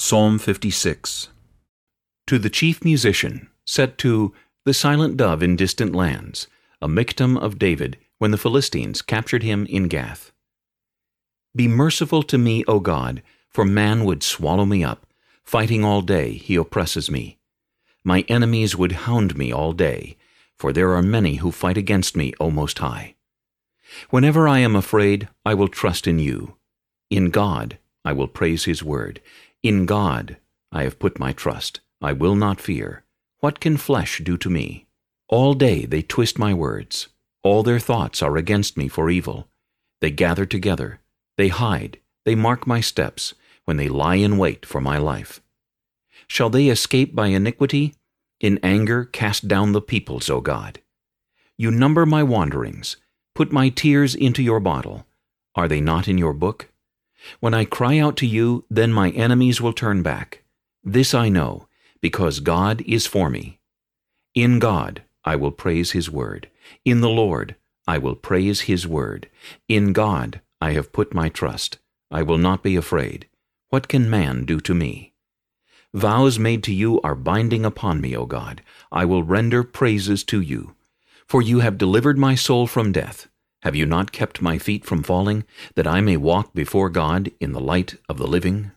Psalm 56 To the chief musician, set to The Silent Dove in Distant Lands, a Michtam of David, when the Philistines captured him in Gath. Be merciful to me, O God, for man would swallow me up. Fighting all day, he oppresses me. My enemies would hound me all day, for there are many who fight against me, O Most High. Whenever I am afraid, I will trust in you. In God I will praise his word. In God I have put my trust. I will not fear. What can flesh do to me? All day they twist my words. All their thoughts are against me for evil. They gather together. They hide. They mark my steps when they lie in wait for my life. Shall they escape by iniquity? In anger cast down the peoples, O God. You number my wanderings. Put my tears into your bottle. Are they not in your book? When I cry out to you, then my enemies will turn back. This I know, because God is for me. In God I will praise his word. In the Lord I will praise his word. In God I have put my trust. I will not be afraid. What can man do to me? Vows made to you are binding upon me, O God. I will render praises to you. For you have delivered my soul from death. Have you not kept my feet from falling, that I may walk before God in the light of the living?